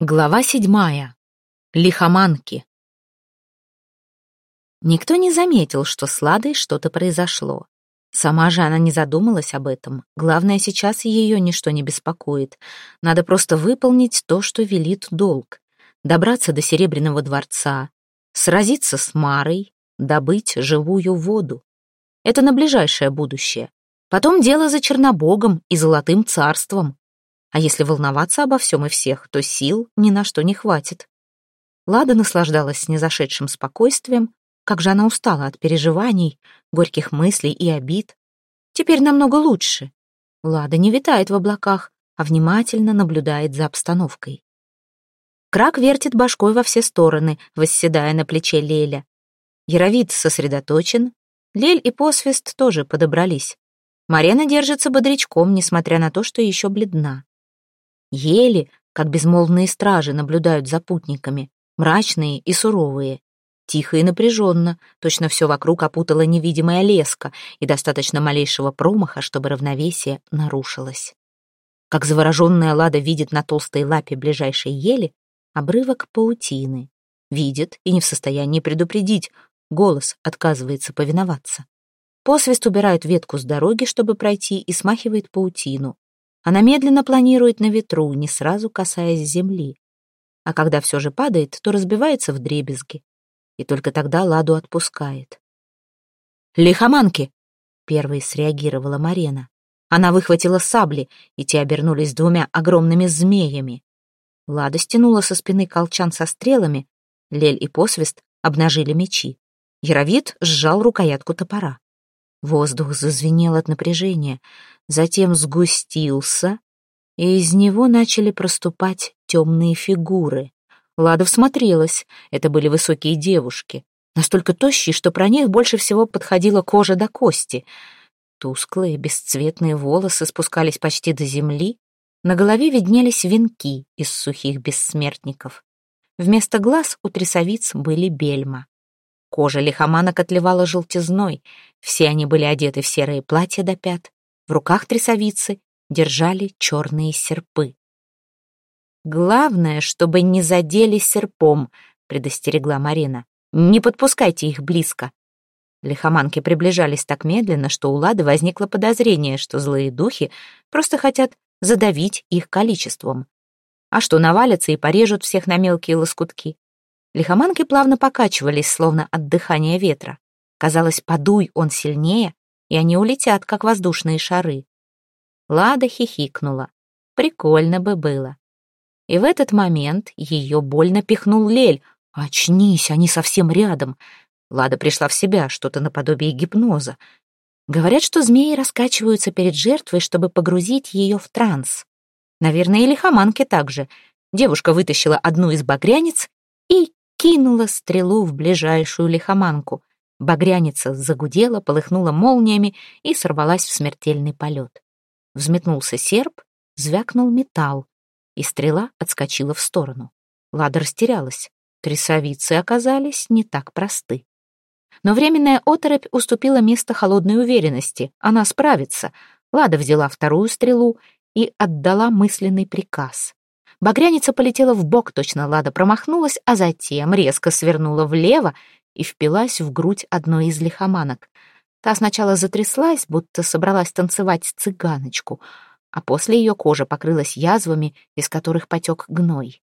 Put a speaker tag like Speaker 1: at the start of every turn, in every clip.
Speaker 1: Глава седьмая. Лихоманки. Никто не заметил, что с Ладой что-то произошло. Сама же она не задумалась об этом. Главное, сейчас ее ничто не беспокоит. Надо просто выполнить то, что велит долг. Добраться до Серебряного дворца, сразиться с Марой, добыть живую воду. Это на ближайшее будущее. Потом дело за Чернобогом и Золотым царством. А если волноваться обо всем и всех, то сил ни на что не хватит. Лада наслаждалась снизошедшим спокойствием, как же она устала от переживаний, горьких мыслей и обид. Теперь намного лучше. Лада не витает в облаках, а внимательно наблюдает за обстановкой. Крак вертит башкой во все стороны, восседая на плече Леля. Яровид сосредоточен, Лель и Посвист тоже подобрались. Марена держится бодрячком, несмотря на то, что еще бледна. Ели, как безмолвные стражи, наблюдают за путниками, мрачные и суровые. Тихо и напряженно, точно все вокруг опутала невидимая леска и достаточно малейшего промаха, чтобы равновесие нарушилось. Как завороженная Лада видит на толстой лапе ближайшей ели обрывок паутины. Видит и не в состоянии предупредить, голос отказывается повиноваться. Посвист убирает ветку с дороги, чтобы пройти, и смахивает паутину. Она медленно планирует на ветру, не сразу касаясь земли. А когда все же падает, то разбивается в дребезги. И только тогда Ладу отпускает. «Лихоманки!» — первой среагировала Марена. Она выхватила сабли, и те обернулись двумя огромными змеями. Лада стянула со спины колчан со стрелами, Лель и Посвист обнажили мечи. Яровид сжал рукоятку топора. Воздух зазвенел от напряжения, затем сгустился, и из него начали проступать темные фигуры. Лада всмотрелась, это были высокие девушки, настолько тощие, что про них больше всего подходила кожа до кости. Тусклые, бесцветные волосы спускались почти до земли, на голове виднелись венки из сухих бессмертников. Вместо глаз у трясовиц были бельма. Кожа лихоманок отливала желтизной, все они были одеты в серые платья до пят, в руках трясовицы держали черные серпы. «Главное, чтобы не задели серпом», — предостерегла Марина. «Не подпускайте их близко». Лихоманки приближались так медленно, что у Лады возникло подозрение, что злые духи просто хотят задавить их количеством. А что, навалятся и порежут всех на мелкие лоскутки? Лихоманки плавно покачивались, словно от дыхания ветра. Казалось, подуй он сильнее, и они улетят, как воздушные шары. Лада хихикнула. Прикольно бы было. И в этот момент ее больно пихнул Лель. «Очнись, они совсем рядом!» Лада пришла в себя, что-то наподобие гипноза. Говорят, что змеи раскачиваются перед жертвой, чтобы погрузить ее в транс. Наверное, и лихоманки также. Девушка вытащила одну из багрянец кинула стрелу в ближайшую лихоманку. Багряница загудела, полыхнула молниями и сорвалась в смертельный полет. Взметнулся серп, звякнул металл, и стрела отскочила в сторону. Лада растерялась. Трясовицы оказались не так просты. Но временная оторопь уступила место холодной уверенности. Она справится. Лада взяла вторую стрелу и отдала мысленный приказ. Багряница полетела в бок, точно Лада промахнулась, а затем резко свернула влево и впилась в грудь одной из лихоманок. Та сначала затряслась, будто собралась танцевать цыганочку, а после ее кожа покрылась язвами, из которых потек гной.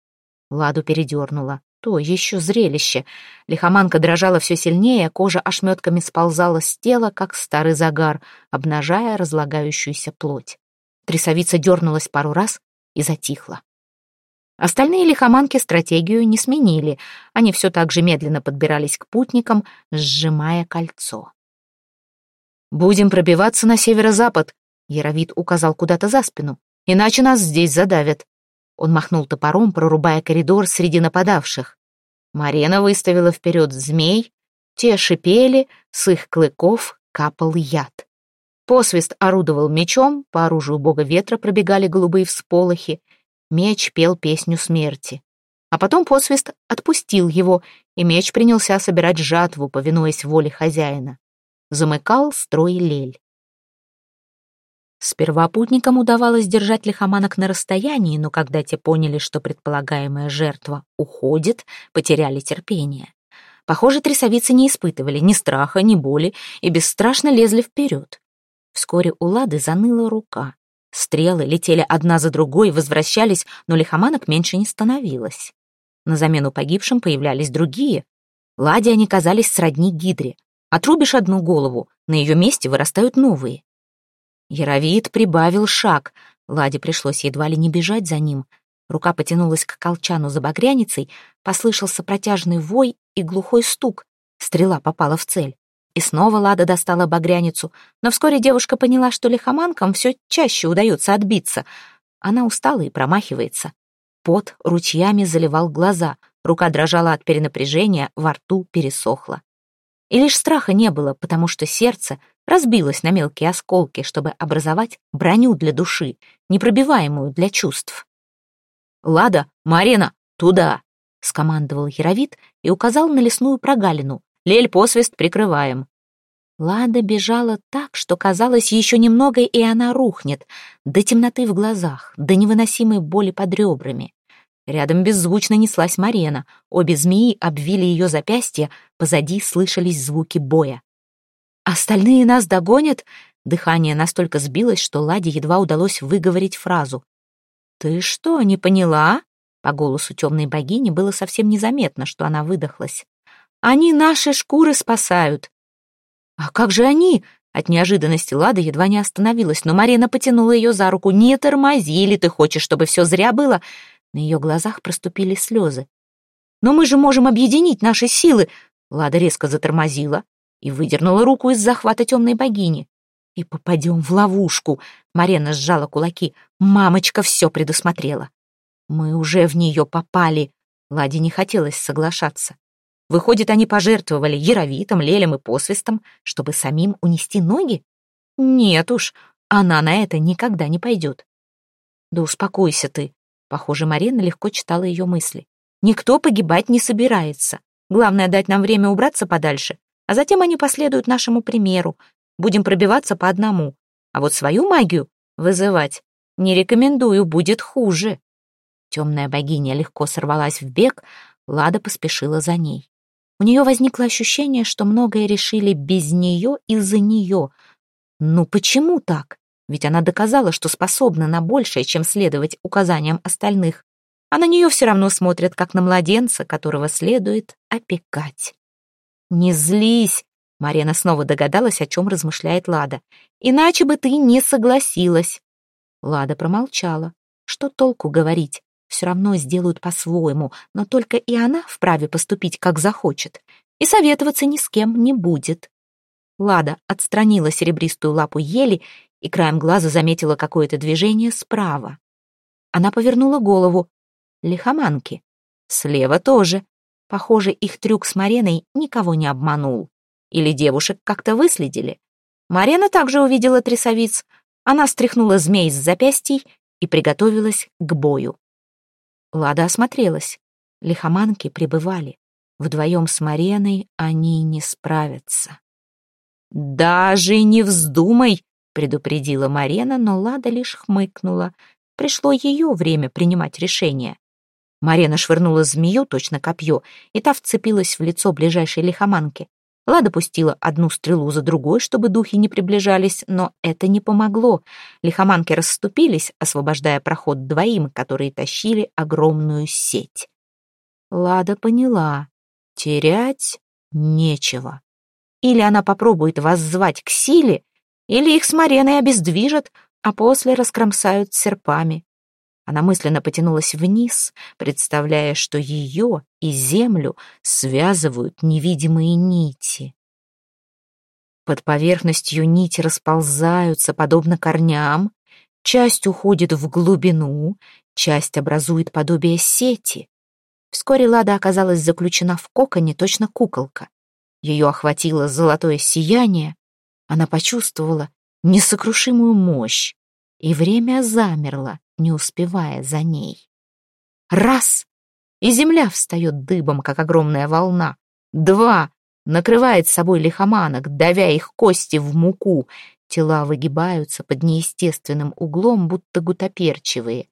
Speaker 1: Ладу передернула. То еще зрелище. Лихоманка дрожала все сильнее, кожа ошметками сползала с тела, как старый загар, обнажая разлагающуюся плоть. Трясовица дернулась пару раз и затихла. Остальные лихоманки стратегию не сменили. Они все так же медленно подбирались к путникам, сжимая кольцо. «Будем пробиваться на северо-запад», — Яровид указал куда-то за спину. «Иначе нас здесь задавят». Он махнул топором, прорубая коридор среди нападавших. Марена выставила вперед змей. Те шипели, с их клыков капал яд. Посвист орудовал мечом, по оружию бога ветра пробегали голубые всполохи. Меч пел песню смерти. А потом посвист отпустил его, и меч принялся собирать жатву, повинуясь воле хозяина. Замыкал строй лель. Сперва путникам удавалось держать лихоманок на расстоянии, но когда те поняли, что предполагаемая жертва уходит, потеряли терпение. Похоже, трясовицы не испытывали ни страха, ни боли и бесстрашно лезли вперед. Вскоре у Лады заныла рука. Стрелы летели одна за другой, возвращались, но лихоманок меньше не становилось. На замену погибшим появлялись другие. Ладе они казались сродни гидре. Отрубишь одну голову, на ее месте вырастают новые. Яровид прибавил шаг. Ладе пришлось едва ли не бежать за ним. Рука потянулась к колчану за багряницей, послышался протяжный вой и глухой стук. Стрела попала в цель. И снова Лада достала багряницу, но вскоре девушка поняла, что лихоманкам все чаще удается отбиться. Она устала и промахивается. Пот ручьями заливал глаза, рука дрожала от перенапряжения, во рту пересохла. И лишь страха не было, потому что сердце разбилось на мелкие осколки, чтобы образовать броню для души, непробиваемую для чувств. «Лада, Марина, туда!» — скомандовал Яровит и указал на лесную прогалину. «Лель, посвист прикрываем». Лада бежала так, что казалось еще немного, и она рухнет, до темноты в глазах, до невыносимой боли под ребрами. Рядом беззвучно неслась Марена. Обе змеи обвили ее запястья, позади слышались звуки боя. «Остальные нас догонят?» Дыхание настолько сбилось, что Ладе едва удалось выговорить фразу. «Ты что, не поняла?» По голосу темной богини было совсем незаметно, что она выдохлась. «Они наши шкуры спасают!» «А как же они?» От неожиданности Лада едва не остановилась, но Марина потянула ее за руку. «Не тормози, или ты хочешь, чтобы все зря было?» На ее глазах проступили слезы. «Но мы же можем объединить наши силы!» Лада резко затормозила и выдернула руку из захвата темной богини. «И попадем в ловушку!» Марена сжала кулаки. «Мамочка все предусмотрела!» «Мы уже в нее попали!» Ладе не хотелось соглашаться. Выходит, они пожертвовали яровитом, лелем и посвистом, чтобы самим унести ноги? Нет уж, она на это никогда не пойдет. Да успокойся ты, Похоже, Марина легко читала ее мысли. «Никто погибать не собирается. Главное дать нам время убраться подальше, а затем они последуют нашему примеру. Будем пробиваться по одному. А вот свою магию вызывать не рекомендую, будет хуже». Темная богиня легко сорвалась в бег, Лада поспешила за ней. У нее возникло ощущение, что многое решили без нее из-за нее. Ну почему так? Ведь она доказала, что способна на большее, чем следовать указаниям остальных. А на нее все равно смотрят, как на младенца, которого следует опекать. «Не злись!» — Марина снова догадалась, о чем размышляет Лада. «Иначе бы ты не согласилась!» Лада промолчала. Что толку говорить? Все равно сделают по-своему, но только и она вправе поступить, как захочет. И советоваться ни с кем не будет. Лада отстранила серебристую лапу ели и краем глаза заметила какое-то движение справа. Она повернула голову. Лихоманки. Слева тоже. Похоже, их трюк с Мареной никого не обманул. Или девушек как-то выследили. Марена также увидела трясовиц. Она стряхнула змей с запястий и приготовилась к бою. Лада осмотрелась. Лихоманки пребывали. Вдвоем с Мареной они не справятся. «Даже не вздумай!» предупредила Марена, но Лада лишь хмыкнула. Пришло ее время принимать решение. Марена швырнула змею, точно копье, и та вцепилась в лицо ближайшей лихоманки. Лада пустила одну стрелу за другой, чтобы духи не приближались, но это не помогло. Лихоманки расступились, освобождая проход двоим, которые тащили огромную сеть. Лада поняла, терять нечего. Или она попробует воззвать к силе, или их с Мареной обездвижат, а после раскромсают серпами. Она мысленно потянулась вниз, представляя, что ее и землю связывают невидимые нити. Под поверхностью нити расползаются, подобно корням, часть уходит в глубину, часть образует подобие сети. Вскоре Лада оказалась заключена в коконе, точно куколка. Ее охватило золотое сияние, она почувствовала несокрушимую мощь, и время замерло, не успевая за ней. Раз! И земля встает дыбом, как огромная волна. Два! Накрывает собой лихоманок, давя их кости в муку. Тела выгибаются под неестественным углом, будто гутоперчивые.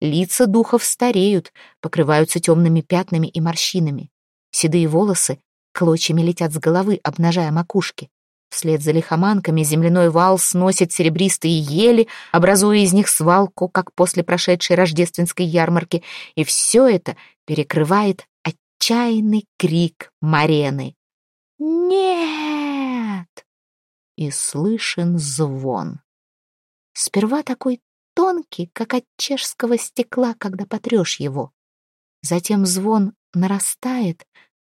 Speaker 1: Лица духов стареют, покрываются темными пятнами и морщинами. Седые волосы клочьями летят с головы, обнажая макушки. Вслед за лихоманками земляной вал сносит серебристые ели, образуя из них свалку, как после прошедшей рождественской ярмарки, и все это перекрывает отчаянный крик Марены. «Нет!» И слышен звон. Сперва такой тонкий, как от чешского стекла, когда потрешь его. Затем звон нарастает,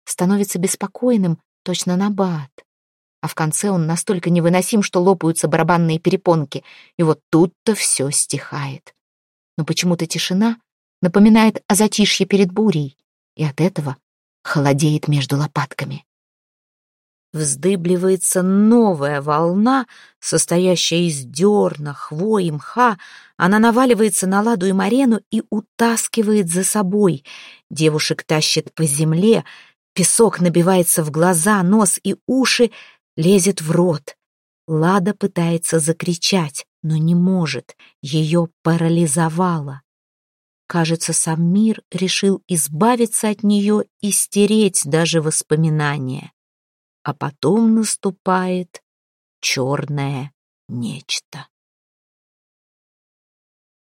Speaker 1: становится беспокойным, точно набат. А в конце он настолько невыносим, что лопаются барабанные перепонки, и вот тут-то все стихает. Но почему-то тишина напоминает о затишье перед бурей, и от этого холодеет между лопатками. Вздыбливается новая волна, состоящая из дерна, хвои, мха. Она наваливается на Ладу и Марену и утаскивает за собой. Девушек тащит по земле, песок набивается в глаза, нос и уши, лезет в рот. Лада пытается закричать, но не может, ее парализовало. Кажется, сам мир решил избавиться от нее и стереть даже воспоминания а потом наступает черное нечто.